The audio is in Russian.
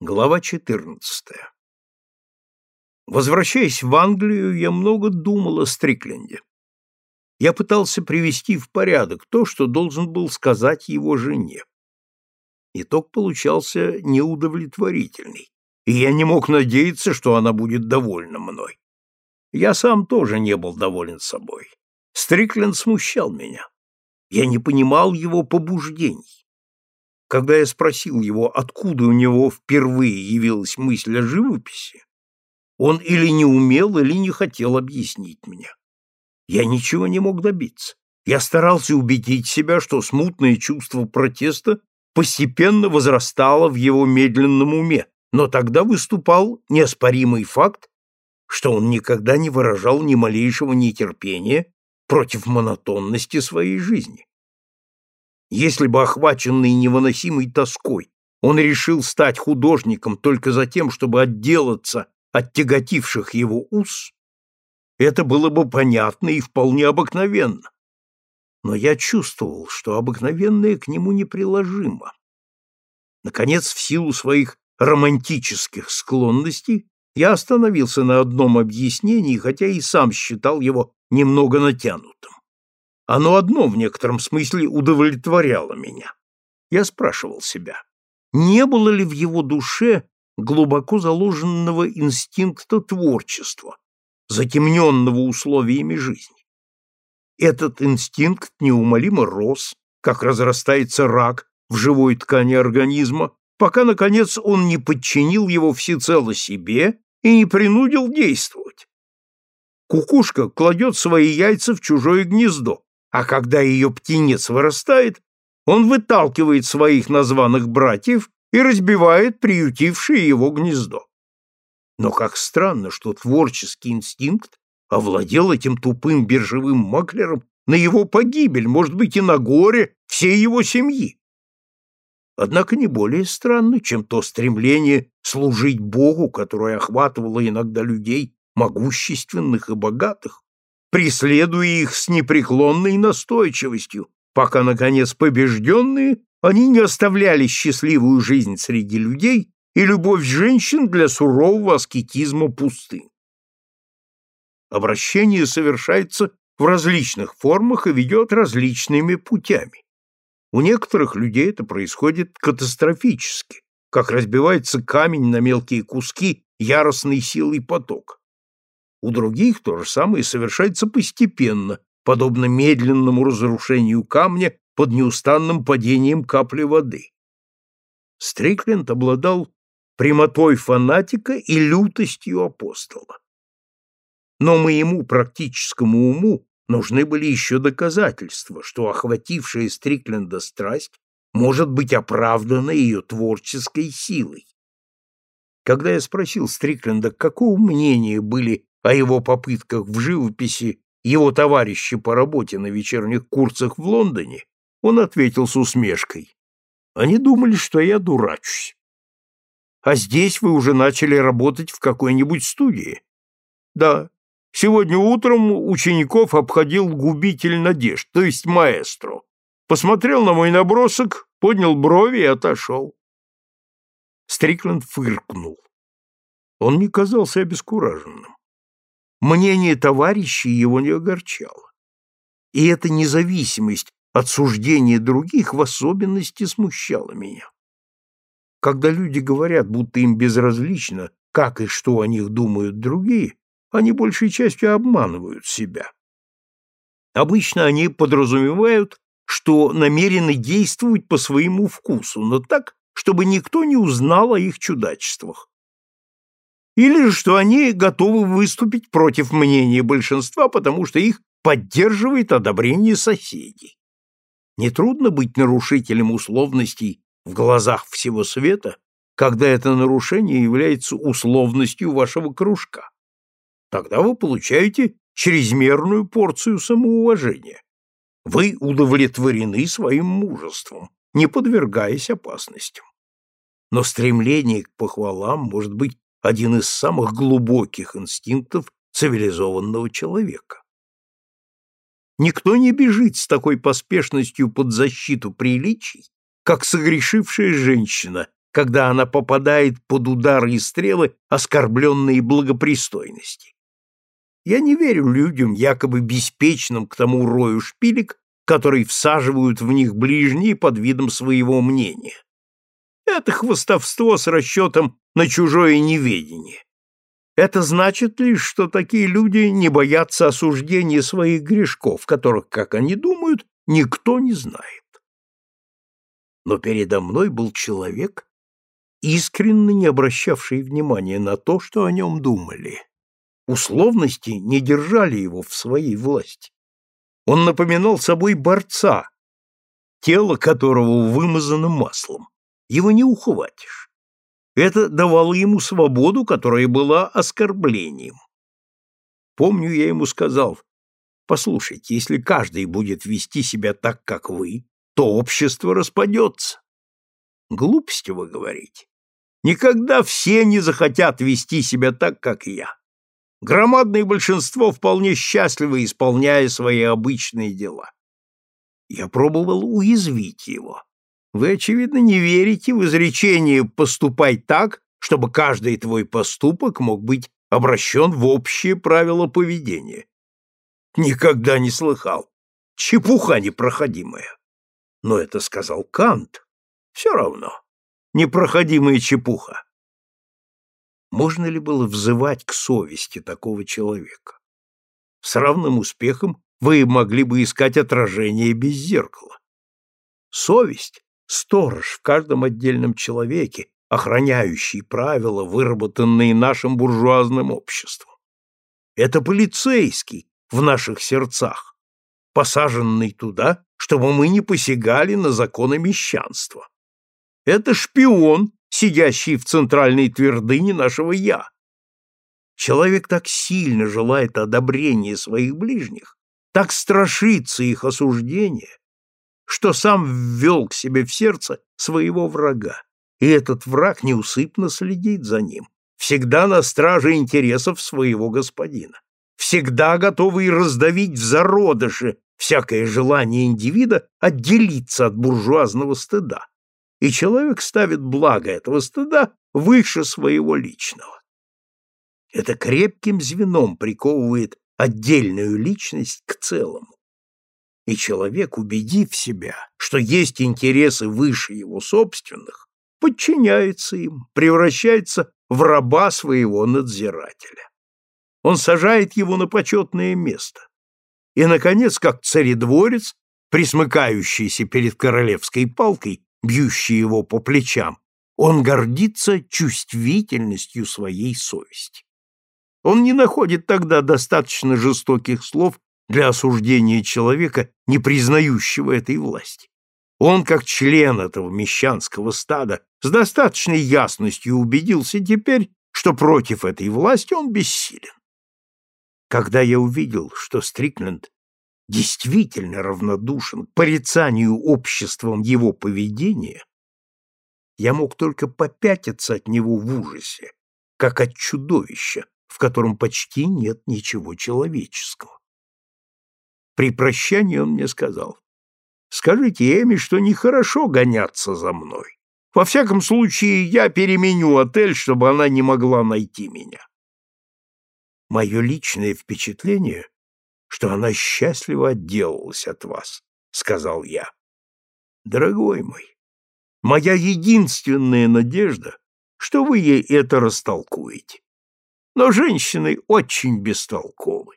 Глава 14. Возвращаясь в Англию, я много думал о Стрикленде. Я пытался привести в порядок то, что должен был сказать его жене. Итог получался неудовлетворительный, и я не мог надеяться, что она будет довольна мной. Я сам тоже не был доволен собой. Стрикленд смущал меня. Я не понимал его побуждений. Когда я спросил его, откуда у него впервые явилась мысль о живописи, он или не умел, или не хотел объяснить мне. Я ничего не мог добиться. Я старался убедить себя, что смутное чувство протеста постепенно возрастало в его медленном уме, но тогда выступал неоспоримый факт, что он никогда не выражал ни малейшего нетерпения против монотонности своей жизни. Если бы охваченный невыносимой тоской он решил стать художником только за тем, чтобы отделаться от тяготивших его уз, это было бы понятно и вполне обыкновенно. Но я чувствовал, что обыкновенное к нему неприложимо. Наконец, в силу своих романтических склонностей, я остановился на одном объяснении, хотя и сам считал его немного натянутым. Оно одно в некотором смысле удовлетворяло меня. Я спрашивал себя, не было ли в его душе глубоко заложенного инстинкта творчества, затемненного условиями жизни. Этот инстинкт неумолимо рос, как разрастается рак в живой ткани организма, пока, наконец, он не подчинил его всецело себе и не принудил действовать. Кукушка кладет свои яйца в чужое гнездо, а когда ее птенец вырастает, он выталкивает своих названных братьев и разбивает приютившее его гнездо. Но как странно, что творческий инстинкт овладел этим тупым биржевым маклером на его погибель, может быть, и на горе всей его семьи. Однако не более странно, чем то стремление служить Богу, которое охватывало иногда людей могущественных и богатых, преследуя их с непреклонной настойчивостью, пока, наконец, побежденные, они не оставляли счастливую жизнь среди людей и любовь женщин для сурового аскетизма пустынь. Обращение совершается в различных формах и ведет различными путями. У некоторых людей это происходит катастрофически, как разбивается камень на мелкие куски яростной силой потока. У других то же самое совершается постепенно, подобно медленному разрушению камня под неустанным падением капли воды. Стрикленд обладал прямотой фанатика и лютостью апостола. Но моему практическому уму нужны были еще доказательства, что охватившая Стрикленда страсть может быть оправдана ее творческой силой. Когда я спросил Стрикленда, какого мнения были о его попытках в живописи его товарищи по работе на вечерних курсах в Лондоне, он ответил с усмешкой. Они думали, что я дурачусь. А здесь вы уже начали работать в какой-нибудь студии? Да. Сегодня утром учеников обходил губитель надежд, то есть маэстро. Посмотрел на мой набросок, поднял брови и отошел. Стрикленд фыркнул. Он не казался обескураженным. Мнение товарищей его не огорчало. И эта независимость от суждения других в особенности смущала меня. Когда люди говорят, будто им безразлично, как и что о них думают другие, они большей частью обманывают себя. Обычно они подразумевают, что намерены действовать по своему вкусу, но так, чтобы никто не узнал о их чудачествах или что они готовы выступить против мнения большинства, потому что их поддерживает одобрение соседей. Нетрудно быть нарушителем условностей в глазах всего света, когда это нарушение является условностью вашего кружка. Тогда вы получаете чрезмерную порцию самоуважения. Вы удовлетворены своим мужеством, не подвергаясь опасностям. Но стремление к похвалам может быть один из самых глубоких инстинктов цивилизованного человека. Никто не бежит с такой поспешностью под защиту приличий, как согрешившая женщина, когда она попадает под удары и стрелы оскорбленной благопристойности. Я не верю людям, якобы беспечным к тому рою шпилек, который всаживают в них ближние под видом своего мнения. Это хвостовство с расчетом на чужое неведение. Это значит лишь, что такие люди не боятся осуждения своих грешков, которых, как они думают, никто не знает. Но передо мной был человек, искренне не обращавший внимания на то, что о нем думали. Условности не держали его в своей власти. Он напоминал собой борца, тело которого вымазано маслом. Его не ухватишь. Это давало ему свободу, которая была оскорблением. Помню, я ему сказал, послушайте, если каждый будет вести себя так, как вы, то общество распадется. Глупости вы говорите. Никогда все не захотят вести себя так, как я. Громадное большинство вполне счастливо исполняя свои обычные дела. Я пробовал уязвить его. Вы, очевидно, не верите в изречение «поступай так», чтобы каждый твой поступок мог быть обращен в общее правило поведения. Никогда не слыхал. Чепуха непроходимая. Но это сказал Кант. Все равно. Непроходимая чепуха. Можно ли было взывать к совести такого человека? С равным успехом вы могли бы искать отражение без зеркала. Совесть сторож в каждом отдельном человеке, охраняющий правила, выработанные нашим буржуазным обществом. Это полицейский в наших сердцах, посаженный туда, чтобы мы не посягали на законы мещанства. Это шпион, сидящий в центральной твердыне нашего «я». Человек так сильно желает одобрения своих ближних, так страшится их осуждения, что сам ввел к себе в сердце своего врага, и этот враг неусыпно следит за ним, всегда на страже интересов своего господина, всегда готовый раздавить в зародыше всякое желание индивида отделиться от буржуазного стыда, и человек ставит благо этого стыда выше своего личного. Это крепким звеном приковывает отдельную личность к целому. И человек, убедив себя, что есть интересы выше его собственных, подчиняется им, превращается в раба своего надзирателя. Он сажает его на почетное место. И, наконец, как царедворец, присмыкающийся перед королевской палкой, бьющий его по плечам, он гордится чувствительностью своей совести. Он не находит тогда достаточно жестоких слов для осуждения человека, не признающего этой власти. Он, как член этого мещанского стада, с достаточной ясностью убедился теперь, что против этой власти он бессилен. Когда я увидел, что Стрикленд действительно равнодушен к порицанию обществом его поведения, я мог только попятиться от него в ужасе, как от чудовища, в котором почти нет ничего человеческого. При прощании он мне сказал, «Скажите Эми, что нехорошо гоняться за мной. Во всяком случае, я переменю отель, чтобы она не могла найти меня». Мое личное впечатление, что она счастливо отделалась от вас, — сказал я. Дорогой мой, моя единственная надежда, что вы ей это растолкуете. Но женщины очень бестолковы.